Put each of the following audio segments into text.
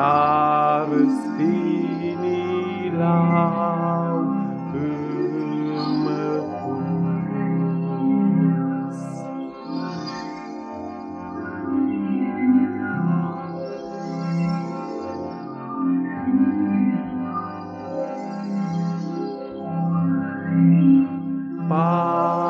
iar sfinii l-au împus. Palme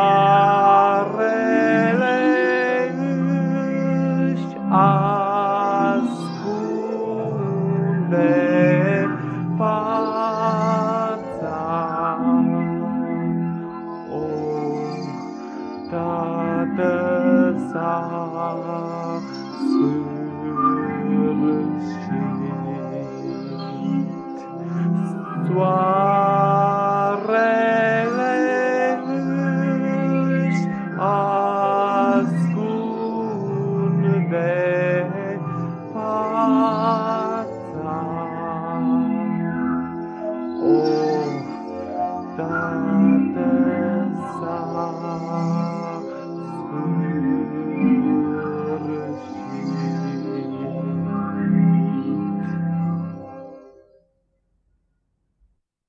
de sa.